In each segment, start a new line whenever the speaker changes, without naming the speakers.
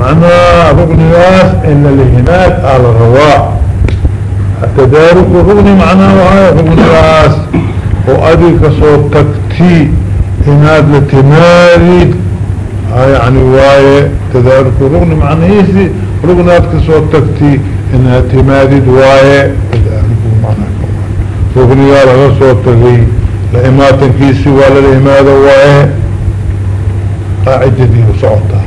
macnaha rugnigaas in lalihimaad aa la rabaa tadaaruku rugni macnaha waay rugnigaas oo adig ka soo tagti inaad la timaadid yani waaye tadaaruku rugni macnahiisi rugnaad ka soo tagti inaad timaadid waaye tadaaruku macnaha rugnigaa laga soo tagay la imaatankiisi waa lala imaado waaye qaacidadii u qaacidadii usocotaa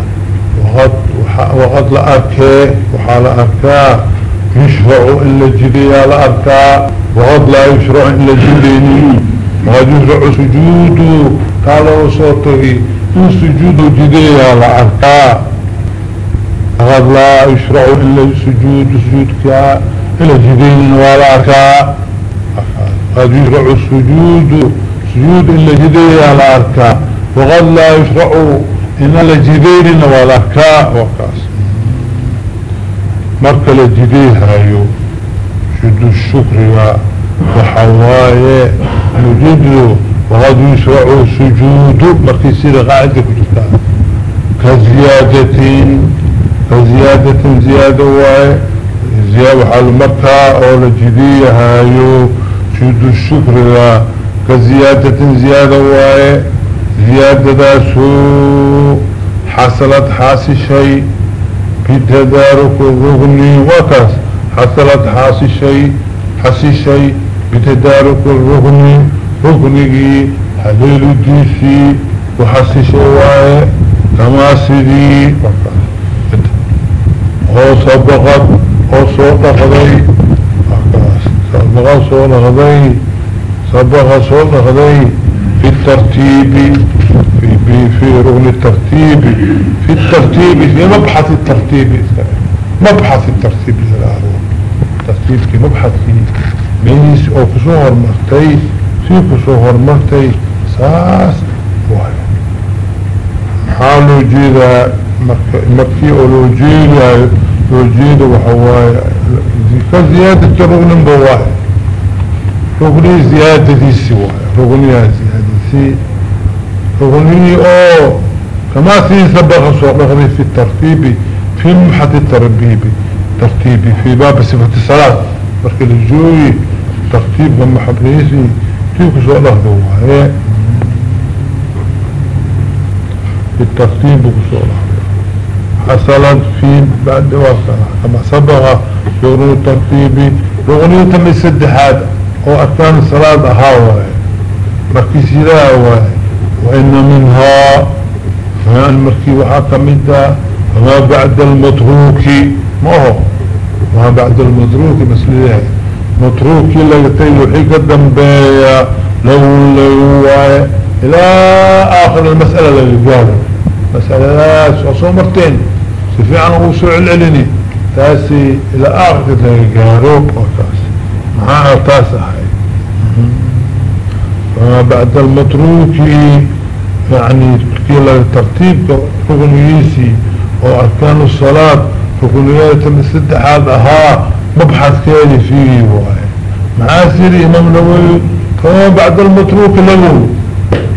waqad la arkee waxaa la arkaa yushracu in la jideeyaa la arkaa waqad laa yushracu in la jideyni waqad yushracu sujuudu taa loo soo togi in sujuudu jideeyaa la arkaa waqad laa yushracu in la sujuudu sujuudka in la jideynin waa la arkaa waqad yushracu sujuudu sujuud in la jideeyaa la arkaa waqad laa yushracu in la jideynina waa la arkaa oo kaas marka la jideyhayo shudu shukriga waxa waaye mujidu waqad yusracu sujuudu markii sida qaacida ku jirtaa ka ziyaadatin ka ziyaadatin ziyaada waaye ziyaa waxaa markaa oo la jideeyahayo shudu shukriga ka ziyaadatin ziyaada waaye ziyaadadaasuu xasalad xaasishay bitadaaruku rugni waa kaas xasalad xaasishay xasishay bitadaaruku rugni rugnigii haleelidiisii ku xasishay waaye kamaa sidii oo sabaqad oo soo dhaqday sabaqad soo dhaqday sabaqa soo dhaqday في الترتيب في في رغم الترتيب في الترتيب في مبحث الترتيب مبحث الترتيب للعروض ترتيب في مبحث في ميس او كسوهر مرتي في كسوهر مرتي ساس واحد حالو جيدا مكي او جيدا لو جيدا وحوايا كزيادة رغم بواحد رغم زيادة دي سوايا رغم زيادة الأساسي حكمه أو كما سيسبق صحبه في الترتيب في محة التربيب ترتيبي في باب صفة الصلاة مركز الجوي ترتيب لما حبريسي كيف سؤال أخذه هي الترتيب بسؤال في بعد وقت كما سبق يغني الترتيبي يغني تم السدحات وأثنان الصلاة أهاوه markii sidaa waay waina minhaa an markii waxaa kamida ah, famaa bacda almatruuki ma aho famaa bacda almatruuki maslileha matruukii laga tagay wixii ka dambeeyaa law lagu waaye ilaa aakhir almas'ala laga gaaro masaladaas waa soo marteen si fiican uu soo celcelini taasi ilaa aakhirka laga gaaro oo taas maxaa taas ahay? ما بعد المتروك يعني كلا ترتيب ركن يسي وأركان الصلاة ركن يتم السدحات مبحث كالي فيه واي معاسر إمام نووي بعد المتروك له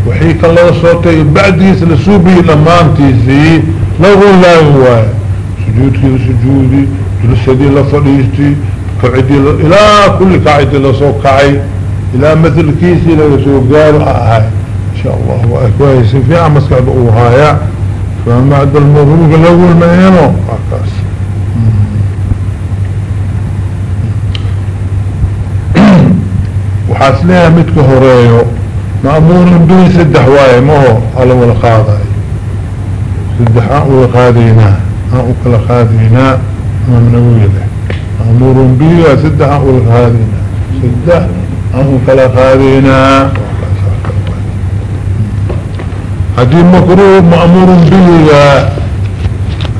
وحيك الله صوتي بعد يسل سوبي لما انتيسي له لا هو سجودك سجودي جلسدي لفريستي قعدي إلى كل قاعدة لصوك قاعد ilaa maalkiisii laga soo gaaro ha ahay. Insha allah waa kuhaysi fiican maskaxda uu haaya famacda lmabruuka lawalmaeno akaas waxaas leeyahay midka horeeyo maamuuran bihi saddex waaye maho ala wala qaaday saddex aan wala qaadaynaa aan u kala qaadaynaa imaam nawile maamuuran bihi waa saddex aan wala qaadaynaa. Saddex anku kala qaadaynaa haddii makruh ma'muurun biliga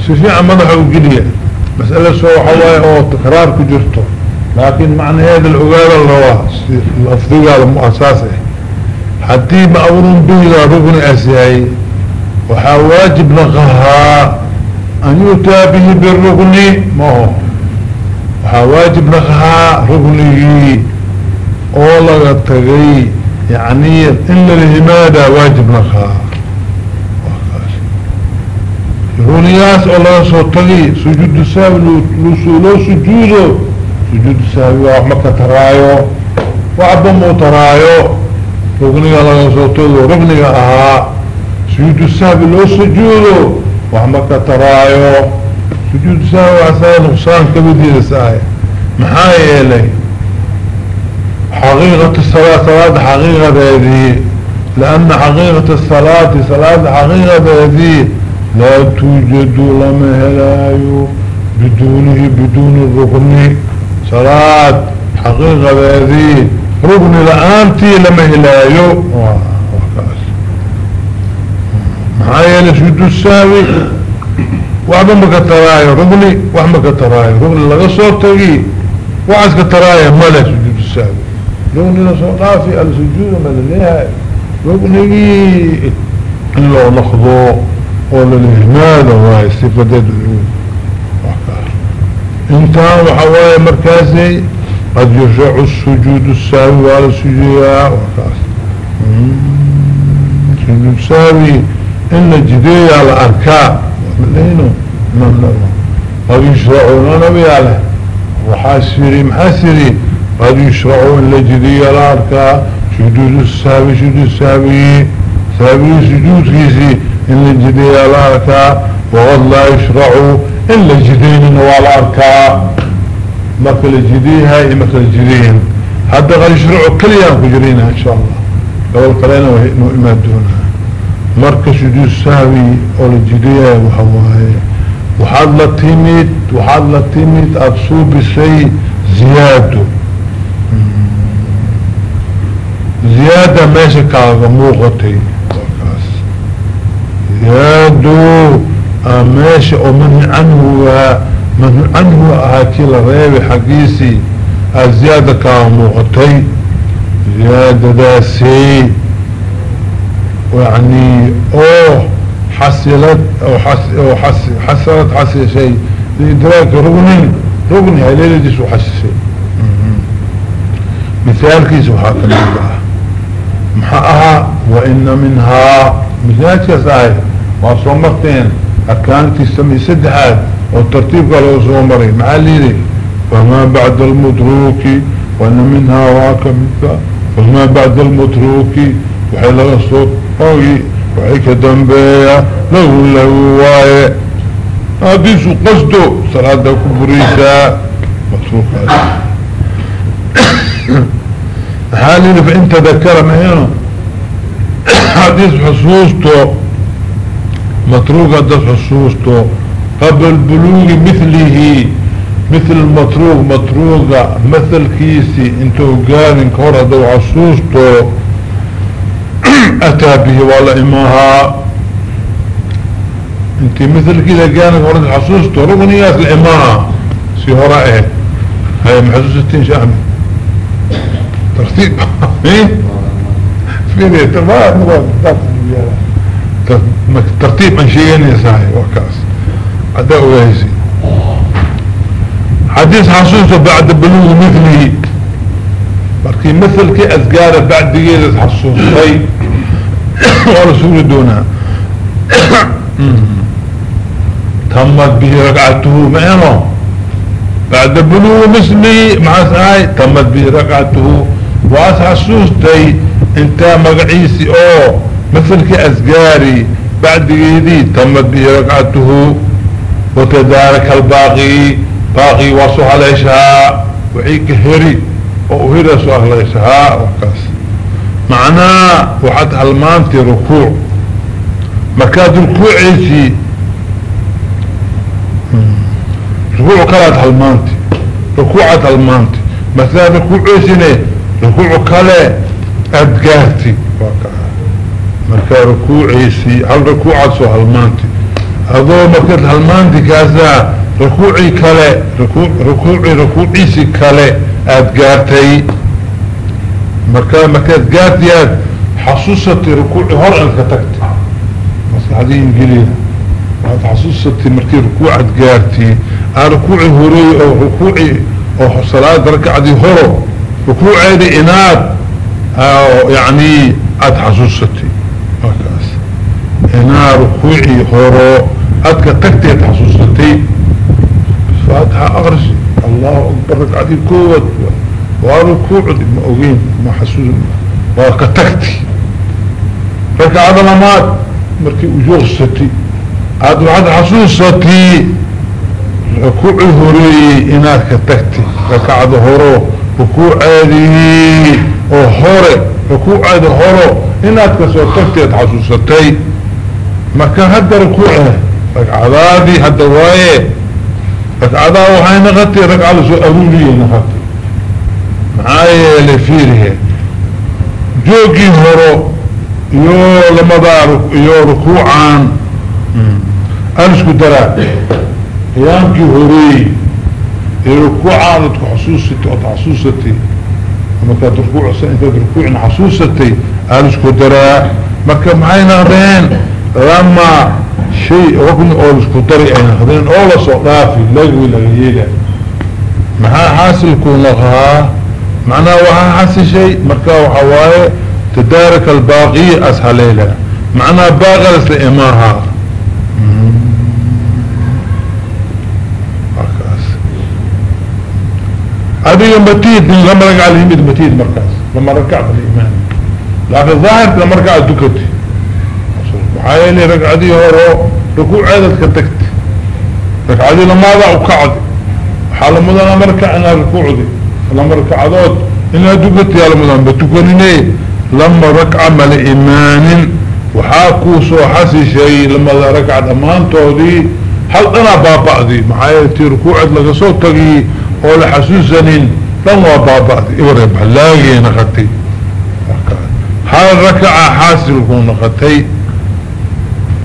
si fiican madaxa ugeliya masale soo waxawaaya oo takraar ku jirto laakiin macnaheeda la ogaada larabaa lafdigaada muasaas ah haddii ma'muurun biliga rugni as yahay waxaa waajib naqahaa an yutaa bihi birugni maho waxaa waajib oo laga tagay يعني إلا الهمادة واجب لك رونياس الله سوطلي سجود السابي لسولو سجوده سجود السابي وعمك ترايو وعبمو ترايو رغنيا الله سوطلي رغنيا اها سجود السابي لو سجوده وعمك ترايو سجود السابي وعسان نقصان كبدي لسايا محايا إليه حقيقة الصلاة صلاة حقيقة هذه لأن حقيقة الصلاة صلاة حقيقة هذه لا توجد لما هلايو بدونه بدون الركن صلاة حقيقة هذه ركن لآنتي لما هلايو معايا لسجد الساوي وعبا مكترايا ركني وعبا مكترايا ركن لغا صوتي وعز كترايا ملا سجد doonina soo dhaafi alsujuuda ma laleehay rugnigii in loo naqdo oo lalihmaada waaye sifadeed intaan waxaa waaye markaasay qad yurjacu الsujuud الsaawi waa la sujuudaa wakaas hmm. sujuud saawi in la jideeyaa la arkaa maleyno qad yushracunanabiyaa leh waxaas yiri maxaas yiri قد يشرعوا إن لجدي الأركة سجود السابي سجود السابي سابي سجود كيسي إن لجدي الأركة وقد لا يشرعوا إن لجدين والأركة مكة لجديها مكة لجدين حتى قد يشرعوا كل يوم كجرينها إن شاء الله قبل قلينا وإنه إمادونها مركز سجود السابي ولجديها وحواهي وحاد لتيميت وحاد لتيميت أبصوب السي زياده ziyaada meesha kaaga muuqatay kaas ziyaado aa meesha oo manhi canhu ahaa manhi canhu ahaa kii la reebay xaggiisii aa ziyaada kaaga muuqatay ziyaadadaasi yani oo xasilad oo xasilad xasishay liidraaki rugnin rugni haleeladiis u xasishay mihaalkiisa waxaa ka mid ah محاها وإن منها مزاجكس آي وصومتين أركانتي السمي سدحات والترتيب قالوا صومري معليلي فما بعد المتروك وإن منها واكمتها فما بعد المتروك وحيلا الصوت قوي وحيك دنبيا له له واي هديسو قصده صلاة كبريسا مصروف عليه maxaa lili fain tadakara maheno haddiis xusuusto matruuk haddaad xusuusto qabla buluugi milihi mithl matruuq matruuga mahalkiisii intuu gaarin ka hor hadduu xusuusto ataa bihi waa la imahaa intii mithalkiisa gaarin ka hor xusuusto rugnigaas la imaha si hora ahayd hay maxasuusatiin shaami ترتيب مين فيني تمام ترتيب انشيين يساعي وكاس عداء ويسي حديث حسوسه بعد بلوغ مثله مركي مثل كي اذقاره بعد دقيقة حسوس طي ورسول دونها تمت به رقعته معنه بعد بلوغ مثله مع ساعي تمت به رقعته waas xasuustay intaa magaciisi oo maselkii asgaari bacdigeedii tama bihi ragcatuhu watadaarak halbaaqii baaqii waa haleeshahaa wixii ka heri oo u hira soo haleeshahaa wakaas macnaa waxaad halmaantay rukuuc. Markaad rukuuciisii hmm, rukuuc kalaad halmaantay rukuucaad halmaantay markaad rukuuciisine rukuuc kale aada gaartid waa ka markaa rukuuciisii hal rukuucaad soo halmaanti. Adoo markaad halmaanti kaasaa rukuucii kale rukuucii rukuuciisii kale aada gaartay markaa markaad gaartay aad xasuusatay rukuucii hor aad ka tagtay maskaxdii ingeliya waad xasuusatay markii rukuucaad gaartay aa rukuucii horeey oo rukuucii oo rakacdii horo وكوعد إناد يعني أتحسستي وكاس إناد كوعي هورو أتكا تكتي أتحسستي فاتحة أغرسي الله أكبر عدي كوة وأنا كوعد مأوين محسوس وكتكتي ركع هذا ممات مركي وجوغستي هذا واحد حسوستي كوعي هوري إناد كتكتي ركع هذا هورو rukuuceedii oo hore rukuuceeda horo inaad ka soo tagteed xasuusatay. Marka hadda rukuuce ragcadaadii hadda waaye ragcadaa waxay naqatay ragcada soo aruuriyay naqatay maxaa yeele fiirihe joogii horo iyo lamadaa iyo rukuucaan hmm, aan isku daraa. Qiyaamkii horeeyey inuu ku caado ad kuxasuusatay ood xasuusatay markaad rukuucsan intaad rukuucna xasuusatay aada isku daraa. Marka maxay noqdeen lamaa shay rugni oo la isku dari ay noqdeen oo la soo dhaafi lagwi laga yeela. Maxaa xaasilkuu naqhaa macnaha waxaa xasishay marka waxaa waaye tadaaraka albaaqiya ashaleela macnaha baaqi lasla imaahaa adiga matiid lama ragca la yimid matiid markaas. Lama rakacda la imaan. Laakiin daahirka lama rakaca dukatay maxaa yeelay ragcadii horo rukuuceedaad ka tagtay. Ragcadii lamaadaa u kacday. Waxaa la mudanaa marka inaa rukuucdi lama rakacdood inaa dukatay yaa la mudanaa ma tukanine lama rakca mala imaanin. Waxaa kuu soo xasishay lamada ragca dhammaantoodii. Hal dhanaa baaba'dii. Maxaa yeelay tii rukuuceed laga soo tagiy oo la xasuusanin dhan waa baaba'day iware balaagay naqatay. Hal rakaca xaasilkuu naqatay.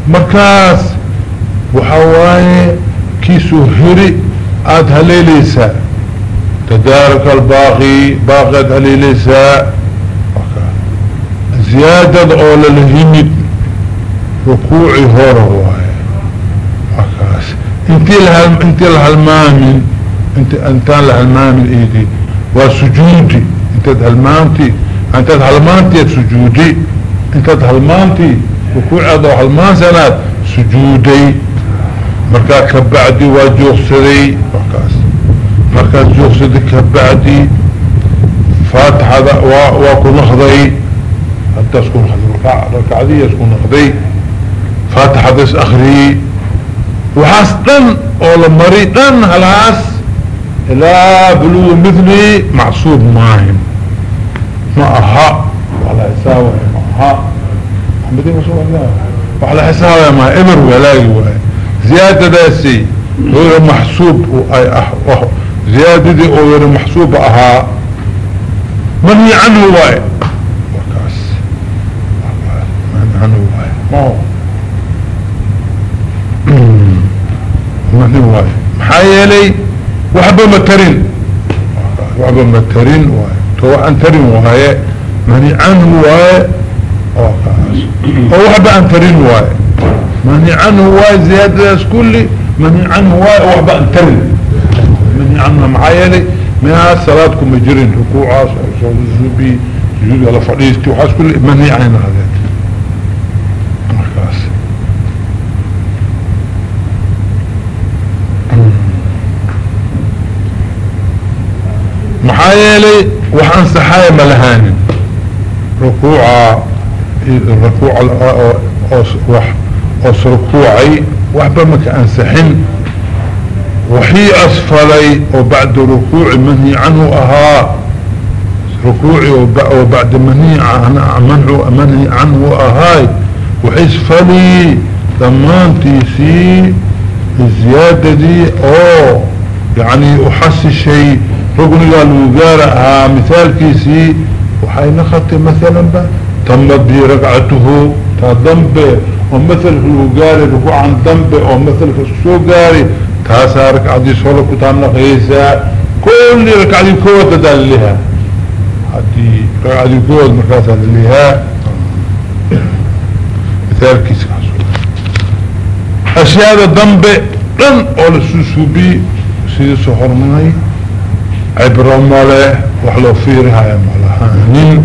Markaas waxaa waaye kiisuu hiri aada haleeleysaa tadaaraka albaaqi baaqi aada haleeleysaa ziyaadada oo lala himid rukuuci hore waaye. Intii intii la halmaamin انت انتان لهلمام ايدي وسجودي انت هلمامتي انت هلمامتي سجودي انت هلمامتي وكعد هلمان سنة سجودي مركا كبعدي وجوخسدي مركاس مركا جوخسدي كبعدي فاتحة وكو نخضي حتى اسكون خذي ركع ذي اسكون نخضي فاتحة اخري وحاس دن اول مري دن لا بلو مثلي معصوب معهم معها وعلى حساوة معها محمدين رسول الله وعلى حساوة مع امر ولاي ولاي زيادة داسي غير محسوب زيادة دي غير محسوب اها مني عنه واي وكاس من عنه واي ما هو مني واي محايا لي waxba ma tarin. Waxba ma tarin waaye. To aan tarin waaye. Mani canhu waaye. Oo waxba aan tarin waaye. Mani canhu waaye ziyaadadaas kulli mani canhu waaye waxba aan tarin. Mani canha maxaa yeelay meelahaas salaad kuma jirin rukuucaas oo soo zubi sujuuda la fadhiisti waxaas kulli maniicay naadeen maxaa yeelay wax ansaxaya ma lahaanin. Rukuuca rukuuca oos rukuucay waxba maka ansaxin. Wixii asfalay oo bacda rukuuci manhi canhu ahaa. Rukuuci oo bacda manhi manhi canhu ahaay. Waxisfalii dhammaantiisii ziyaadadii oo yani uxasishay حكمي المجارة ها مثال كيسي وحين خطي مثلا با تم برقعته تضمبه ومثل المجارة لكو عن ضمبه ومثل كالسوقاري تاسا ركعدي صلق تانا قيسا كل ركعدي كوة دال لها حتي ركعدي كوة مركاسة لها مثال كيسي أشياء ضمبه لن أول السوسوبي سيدي سحرماني cibro male wax loo fiirihaya malaha nin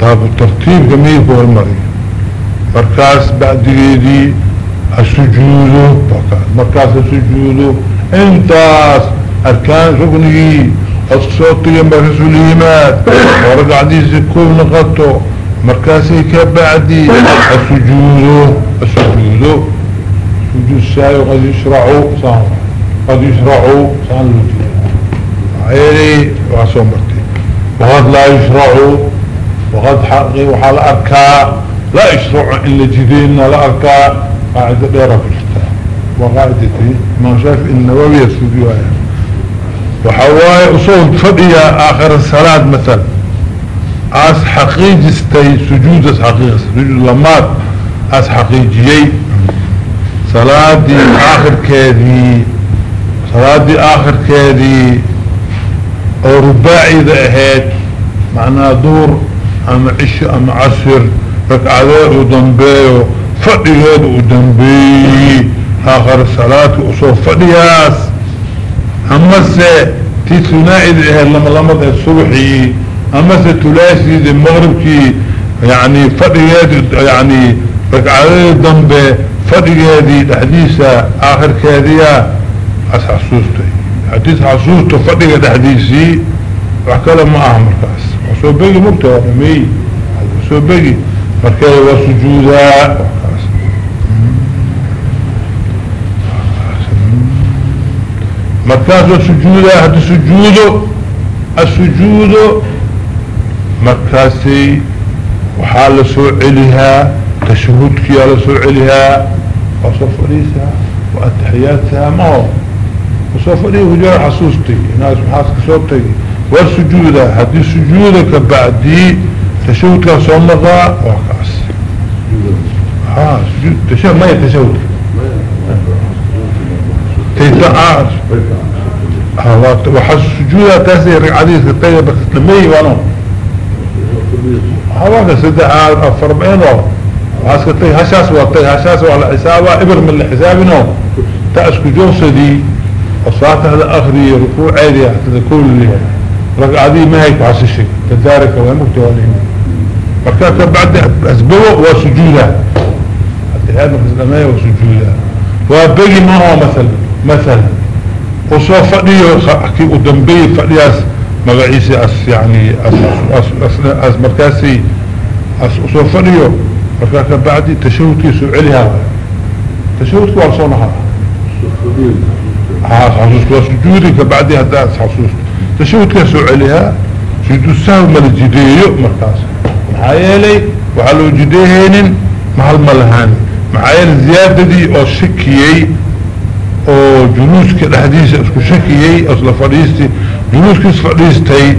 taab tartiibka meelka hormariyo markaas bacdigeedii ha sujuudo markaas ha sujuudo intaas arkaan ruknigii odsotiga markasul yimaad oo ragacdiisi kow noqoto markaasay ka bacdi ha sujuudo ha sujuudo sujuud saayo qad yushracu saan qad yushracu saan loo jira عيري وعصو مرتي وقد لا يشرع وقد حقي وحال أركا لا يشرع إلا جدين لا أركا قاعدة ديرة في الكتاب وقاعدتي ما شاف النووي يسوديها وحواي أصول فضية آخر الصلاة مثلا أس حقيج استي سجود أس حقيج سجود لمات أس حقيجي صلاة دي آخر كذي صلاة دي آخر كذي oo rubaacida ahayd macnaa duur ama cisho ama casir ragcadeed u dambeeyo fadhigeeda u dambeeyey. Aakhir salaadka u soo fadhiyaas amase tii sunaa-ida ahayd lamalamada subaxii amase tulaasiida maqribkii yani fadhigeed yani ragcadeeda dambe fadhigeedii dhexdiisa aakhirkeediya as xasuustay حديث عصوص تفضيق الحديثي وحكالا ما أهمر كاس وصو بيجي مبتع ورمي وصو بيجي مركز وسجودا مركز وسجودا هذا سجوده السجود مركزي وحال سوعلها تشهدك على سوعلها وصف ريسها وأتحياتها معه soo fadhiya hujada xasuustay inaas maxaa ka soo tagay war sujuuda haddii sujuuda ka bacdii tashahudkaa soo maqaa waa kaas. Haa sujuud tasha maya tashahudka tayta waxaa sujuuda taasay ragcadiiska taga dhameey wano hawaaka saddexaad afar beenoo waxaaska tagay hashaas waa tagay hashaas waa la xisaabaa ibir ma la xisaabinoo. Ta isku joogsadii. وفاتحة أخرية ركوعي حتى تكون لها رقعدي ما هيك عسشي كذلك وأنك تواليه مركاتها بعد أسبوع وسجودها حتى هذا الإسلامية وبقي ما هو مثلا مثلا وصوى فقليه أحكي قدنبي فقليه مغعيسي أس يعني أس, أس, أس, أس مركاسي أس أصوى فقليه بعد تشوتي سعلها تشوتك وعصونها حسوسك وسجودي فبعدها داس حسوسك تشهد كاسو عليها سجود السهو مال جديه مركاس محايلي وعلو جديهين محل ملهان محايل زيادة دي او شكيي او جلوسك الحديث اسكو شكيي اصلا فريستي جلوسك فريستي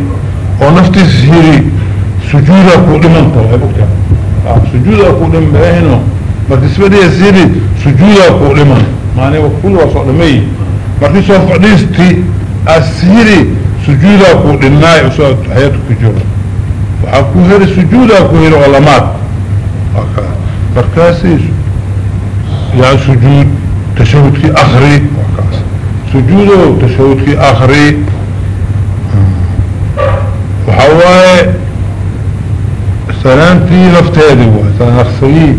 او نفتي سهيري سجودة قولمان طلعب سجودة قولمان بهنو ما تسبدي سهيري سجودة قولمان معنى وكل وصعلمي markii soo fadhiisti asyiri sujuudaa ku dhinnaay u soo hayad ku jiro. Waxaa ku heli sujuudaa ku heli oo lamaad markaasi yaa sujuud tashahudkii akri sujuudo tashahudkii akri waxaa waaye salaantii lafteedi waay salaanaqsayii.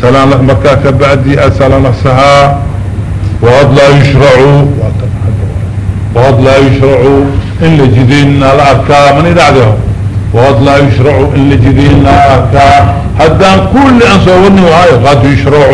Salaan markaa kabacdii aad salaanaqsahaa وقد لا يشرع وقد لا يشرع إن لجدين الأركاء من إدعده وقد لا يشرع إن لجدين الأركاء هدان كل أنصوني وهاي قد يشرع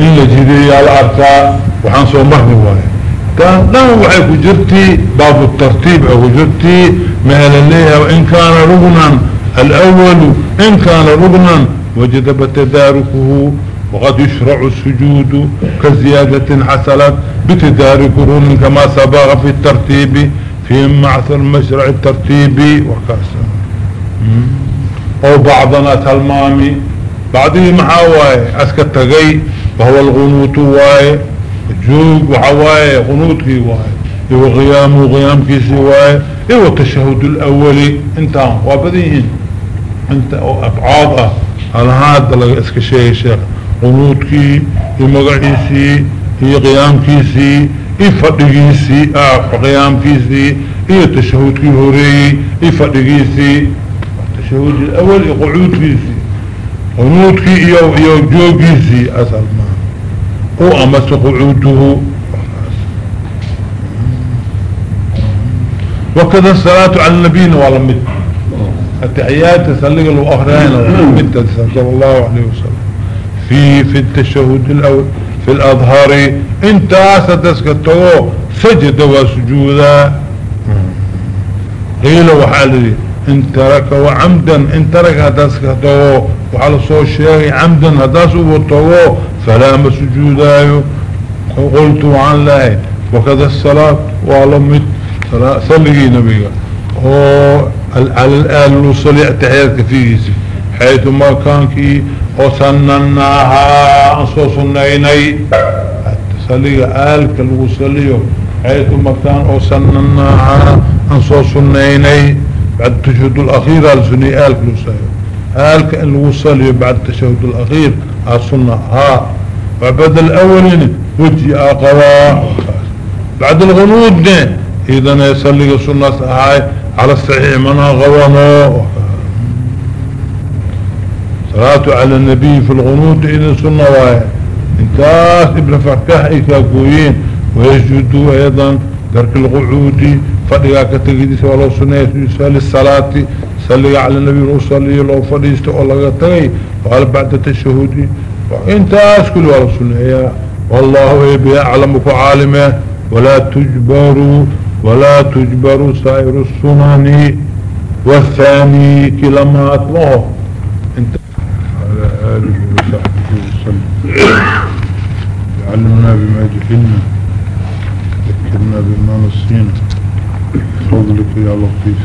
إن لجدين الأركاء وحنصو مهني وهاي كان لهم وحيك باب الترتيب أو جرتي مهلا ليها وإن كان رغنا الأول إن كان رغنا وجدب تداركه وقد يشرع السجود كزيادة حصلت بتدارك رون كما سبق في الترتيب في معث مشرع الترتيب وكاسا او بعضنا تلمامي بعضه محاواي اسك التقي وهو الغنوط واي جوج وحواي غنوط كي واي ايو غيام وغيام كيسي واي ايو التشهد الاولي انت وابدين انت او ابعاضه هل هذا لك شيخ qunuudkii iyo magaciisii iyo qiyaamkiisii iyo fadhigiisii qiyaamkiisii iyo tashahudkii horeeyey iyo fadhigiisii tashahud awal iyo qucuudkiisii qunuudkii iyo iyo joogiisii asal maa u amase qucuuduhu. Wakada salaatu cala nabiyina waa la mid ataxiyaadka saliga lagu akriyayna waa la mid sal allahu alayh wasalam في في التشهد الأول في الأظهر انت أسدسكتو سجد وسجودا قيل وحالي ان ترك وعمدا ان ترك هدسكتو وعلى صوت الشيخ عمدا هدسه وطوه فلا مسجودا قلت عن له وكذا الصلاة وعلمت صلي نبيك على الآل وصلي اعتحياتك حيث حيثما كان كي وسنناها أنصو سنيني سليق آلك الوسليو حيث مكتان وسنناها أنصو سنيني بعد تشهد الأخير السني آلك الوسليو آلك الوسليو بعد تشهد الأخير السنها وبعد الأولين وجي أقوى بعد الغنود إذن يسليق سنة هاي على الصحيح منها غوانو salaatu cala nabiyi fi lqunuudi idin sunna waaye intaas ibna farkax ay kaagooyeen wayasjudu aydan darki lqucuudi fadhigaa ka tegidiisa waa loo suneeya sali salaati salliga cala nabiy loo saliyo loo fadhiisto oo laga tagay qaal bacda tashahudi intaas kuli waa la suneeyaa wallahu ebi aclamu ku caalime walaa tujbaruu walaa tujbaru saa'iru sunani wahaani kii lamaadmaho وعلى آله وصحبه وسلم يعلمنا بما جهلنا ذكرنا بما نصينا فضلك يا لطيف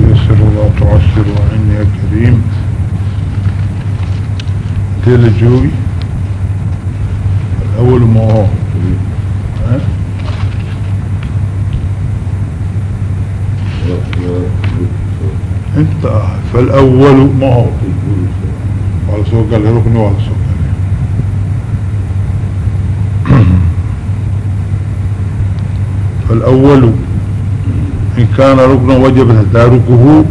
يسر الله تعسر وعن يا كريم ديل جوي الأول ما هو
Yeah
inta ah falwalu ma aho waa la soo gala rukni waa la soo gala falwalu in kaana rukna wajaba tadaarukuhu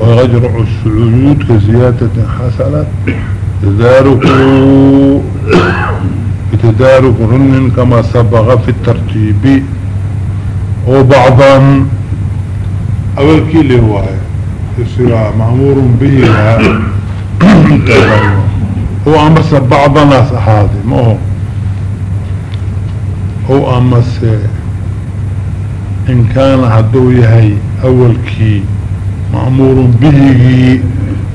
ويجرع السجود كزيادة حصلت تداركه بتدارك رن كما سبق في الترتيب. وبعضا أول كيلي هو هاي. يصير مأمور به هو أمس بعض الناس هذا ما هو هو أمس إن كان هدو يهي أول كي مأمور به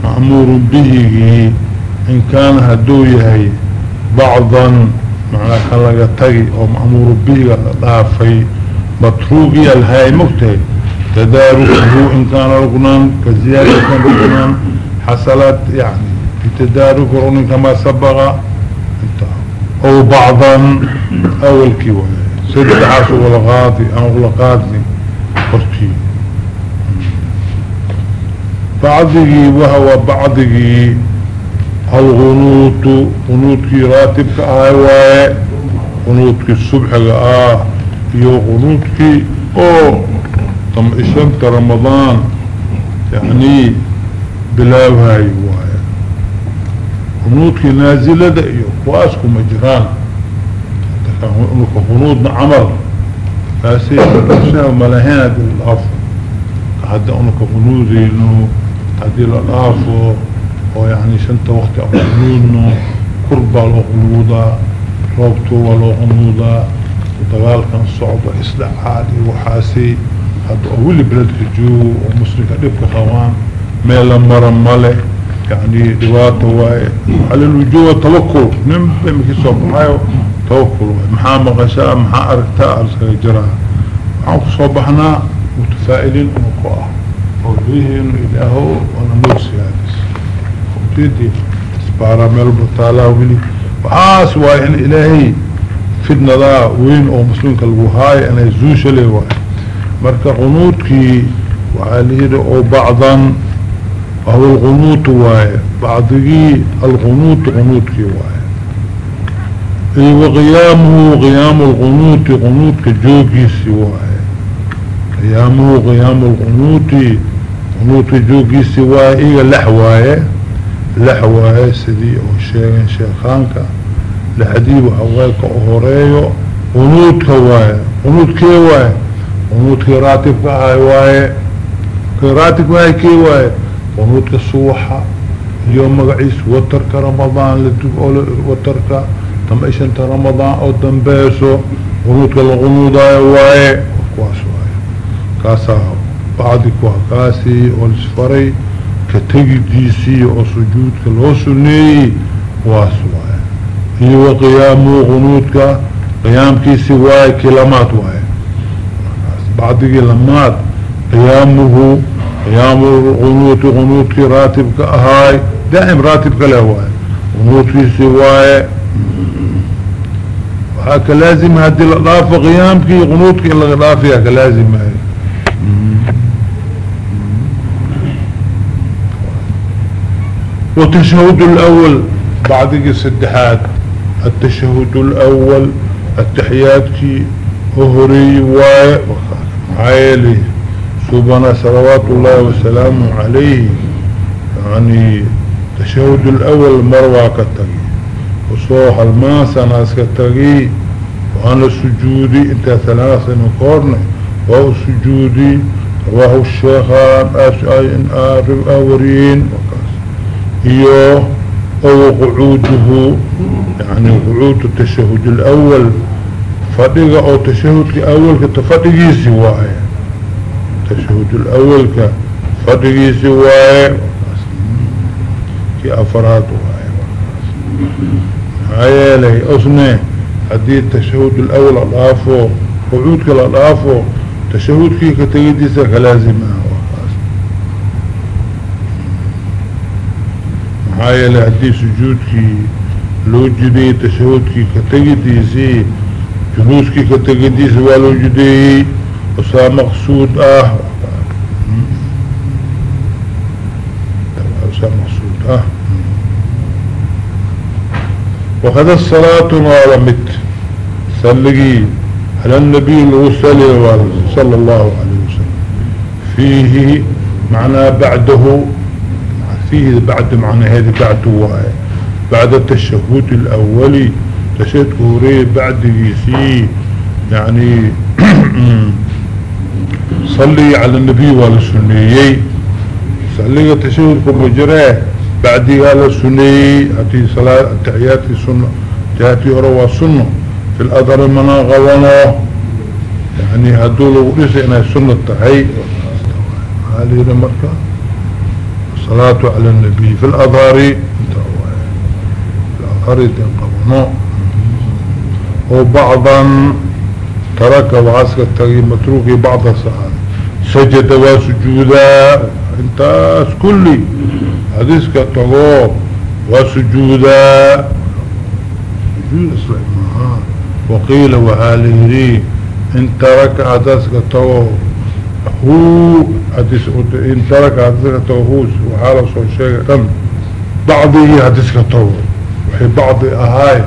مأمور به إن كان هدو يهي بعضا معنى خلق تقي أو مأمور به لافي مطروقي الهاي مكتهي تداركه إن كان ركنا كزيادة ركنا حصلت يعني بتدارك ركن كما سبق أو بعضا أو الكيوان سدد عاش غلقاتي أو غلقاتي قرشي بعضه وهو بعضه الغنوط غنوطك راتبك آيواء غنوطك الصبح آه يو غنوطك أوه طم إشنت رمضان يعني بلاوها يوايا هنودك نازلة دئيو قواسكو مجران هنودنا عمل فاسي الشيء ملهينا بالأفضل حتى أنك هنودي إنه هذه الأفضل ويعني شنت وقت أخلودنا كربة الأخلودة روبتو والأخلودة ودغالكا صعبة إسلحاتي وحاسي هذا أول بلد كجو ومسلم كدبك خوان ميلا مرمالة يعني دواته واي على الوجوه توكل نم بمكي صبحايو توكل محا مغشا محا أركتا أرسك جراها عوك صبحنا متفائلين ونقوة قوليهن إلهو وانا نوسي هادس قمتيدي تسبارا ميلو بطالة ولي وعاس واي إن إلهي فدنا ذا وين أو مسلمك الوهاي أنا يزوش لي واي marka qunuudkii waxaa layidhi oo bacdan wahuwa alqunuutu waaye. Bacdigii alqunuutu qunuudkii waaye. Iy waqiyaamuhu qiyaamu lqunuuti qunuudka joogiisi waaye. Qiyaamuhu qiyaamu lqunuuti qunuudka joogiisi waaye iga lex waaye. Lex waaye sidii oo sheegeen sheekhaanka. Lexdii waxawaaye ka horeeyo qunuudka waaye qunuudkee waaye qunuudkii raatibka ahay waaye kii raatibka ahay kii waaye qunuudka subaxa iyo magaciis watarka ramadaan ladug watarka tama ishanta ramadaan oo dambeeso qunuudka la qunuudaayo waaye kuwaas waay kaasaa bacdi kuwa kaasi oo lisfaray ka tegidiisii oo sujuudka loo suneeyey waas waaye iyo wa qunuudka qiyaamkiisi waaye kilamaad waaye bacdigii lamaad qiyaamuhu qiyaamu qunuuti qunuudkii raatibka ahaay daaim raatibka leh waaye qunuudkiisi waaye waxaa ka laazima haddii la dhaafo qiyaamkii qunuudka in laga dhaafayaa ka laazimay والتشهد الأول بعد السدحات التشهد الأول التحيات كي أهري واي وخار عائلي سبحانه صلوات الله وسلامه عليه يعني تشهد الأول مروى كتغي وصوح الماسة ناس كتغي وأنا سجودي انت ثلاثة نقرن وهو سجودي وهو الشيخان أسعي إن آرب أورين وكاس إيوه أو قعوده يعني قعود التشهد الأول fadhiga oo tashahudka awalka fadhigiisi waaye. Tashahud fadhigiisi waaye. Kii afaraad waaye. Maxaa yeelay osne haddii tashahud la dhaafo qucuudka la dhaafo tashahudkii ka tegidiisa ka laazima ah maxaa yeelay haddii sujuudkii loo jibiyey tashahudkii ka tegidiisii junuuskii ka tegadiisa waa loo judeeyey saa maqsuud ah. Saa maqsuud ah. Wakada salaatun waa la mid salligii ala nabiy lagu saliya waa sala allahu alayh wasalam fiihi macnaa bacdahu fiihi bacd macnaheeda bacdu waaye bacda tashahud alawali رشيدك هوريه بعديسي يعني صلي على النبي والسنيي صلي تشهدك مجراه بعدها للسنيي أتي صلاة تحياتي سنة تحياتي أروى سنة في الأدر منا غوانا يعني هدول ورسي إنها سنة تحي هالي مركا صلاة على النبي في الأضاري في الأضاري دين قوانا وبعضا ترك وعسك التغيير متروكي بعض الساعات سجد وسجودا انت كلي حديثك التغوب وسجودا سجود اسلام وقيل وهالهري ان ترك حديثك التغوب هو حديث ان ترك حديثك التغوب وحاله صوشيك كم بعضه حديثك التغوب وحي بعض اهاي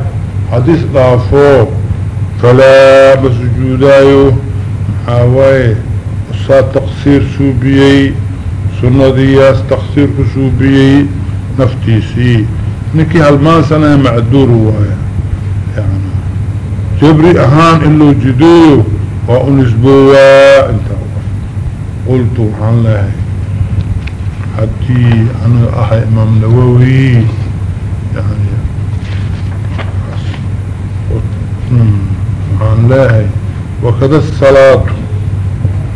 حديث ضعفو فلا مسجودايو حاوي أصاد تقصير سوبيي سنة دياس تقصير سوبيي نفتيسي نكي هالمان سنة معدور هو يعني جبري أهان إلو جدو وأنسبوا انت قلت عن الله حتي أنا أحي إمام نووي waxaan leehay wakada salaatu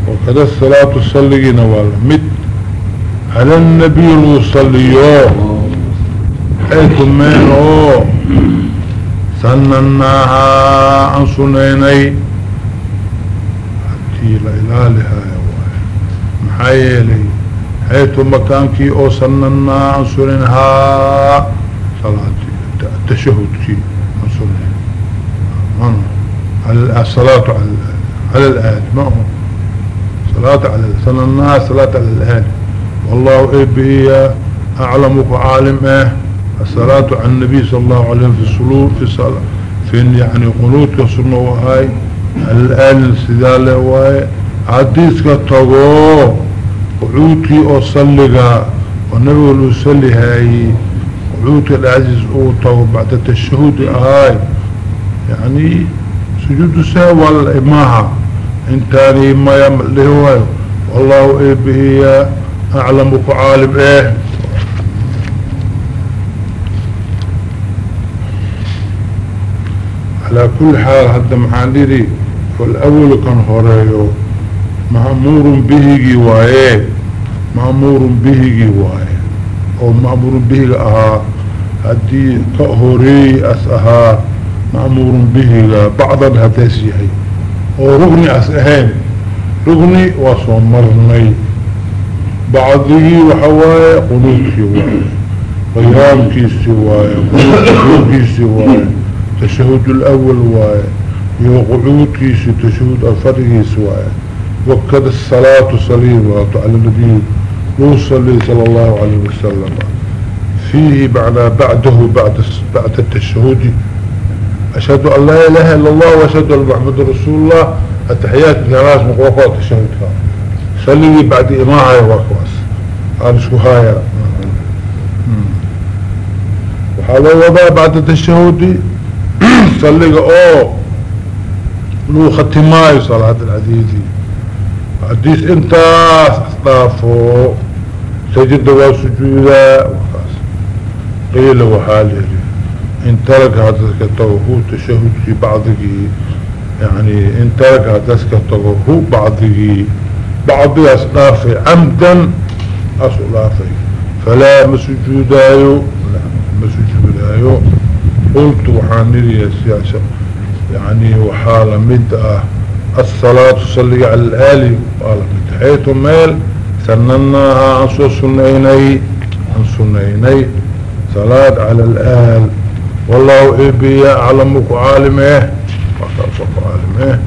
wakada salaatu salligiina waa la mid cala nabiy luu saliyo ay kumeen oo sananaahaa aan sunaynay. Hadii la ilaalihayo waay maxaa yeelay haytu makaankii oo sananaahaa aan sunaynahaa salaati tashahudkii مهم على الصلاة على الآل مهم صلاة على سنناها صلاة على الآل والله إبهي أعلمك عالمه الصلاة على النبي صلى الله عليه وسلم في الصلوة في الصلاة في يعني قنوت كسرنا وهاي الآل سدالة وهاي حديث كالطغو قعوتي أصلقا والنبي اللي يصلي هاي قعوتي العزيز أوطا وبعد التشهود هاي يعني سجود السهو والإماها انتاني ما يملي هو والله إيه به أعلم وكعالم إيه على كل حال هذا محانديري فالأول كان هوريو مأمور به وايه مأمور به وايه أو مأمور به أها هدي كهوري أسها مأمور به بعضا هتاسيحي ورغني أسأهين رغني وصمرني بعضه وحواي قلوب سواي قيامك سواي قلوب سواي تشهد الأول واي يوقعوك تشهد الفرق سواي وكد الصلاة صليبة على النبي وصلي صلى الله عليه وسلم فيه بعد بعده بعد بعد التشهد أشهد أن لا إله إلا الله وأشهد أن محمد رسول الله التحيات من الناس مقوقات الشهودها صلي بعد إماعة وكواس أنا شهايا وحالا وضع بعد التشهد صلي أوه لو ختماي صلاة العديدي حديث انت اصطافه سجد وسجودا وخاص قيل وحاله إن ترك هذا كتوه تشهد في بعضه يعني إن ترك هذا كتوه بعضه بعض أصناف عمدا أصلافي فلا مسجودايو لا مسجودايو قلت وحانيري السياسة يعني وحال مدأة الصلاة تصلي على الآلي وقال مد حيث ميل سنناها عن سنيني عن سنيني صلاة على الآل والله إبي أعلمك عالمه وقفك عالمه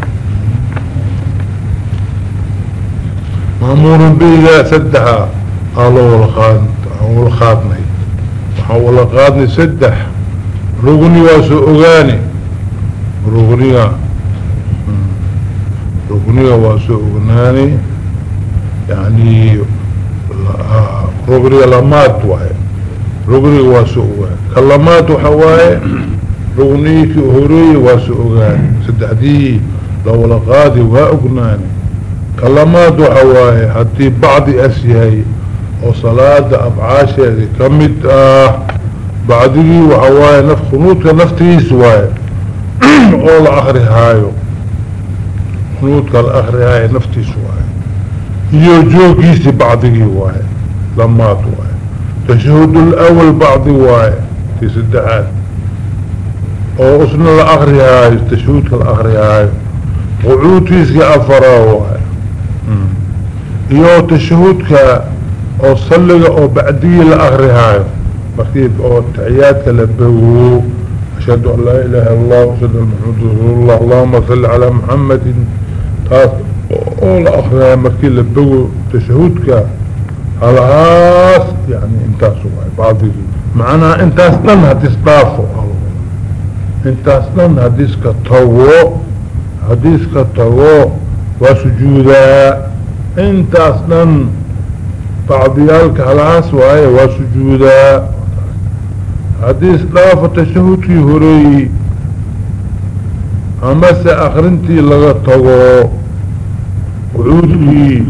مأمور بي سدحا قالوا والخاطني وحاول القاطني سدح رغني وسؤغاني رغني رغني وسؤغناني يعني رغني لمات وهي rugniga waa soo ogaan. Kalamaad waxa waaye rugniyinkii horeeye waa soo ogaan. Saddexdii lawala qaadi waa ognaani. Kalamaad waxa waaye haddii bacdi as yahay oo salaada afcaasheedi ka mid ah bacdigii waxa waaye naf khunuudka naftigiis waaye oo la akrihaayo khunuudka la akrihaayo naftiis waaye iyo joogiisi bacdigii waaye lamaad waaye. تشهد الأول بعض واي في سدعات أو أصنع الأخري هاي تشهد الأخري هاي قعود فيسك أفرا واي إيو تشهدك أو صلق أو بعدي الأخري هاي مكتب أو تعياتك لبهو أشهد أن لا إله إلا الله وأشهد أن محمد رسول الله اللهم صل على محمد تاس أو الأخري هاي مكتب لبهو تشهدك خلاص يعني انت سواء بعضي معنى انت اصلا هتستافه انت اصلا هديسك الطوو هديسك الطوو وسجودا انت اصلا بعضيالك خلاص وهي وسجودا حديث لا فتشهدتي هري اما سأخرنتي لغا طوو وعودي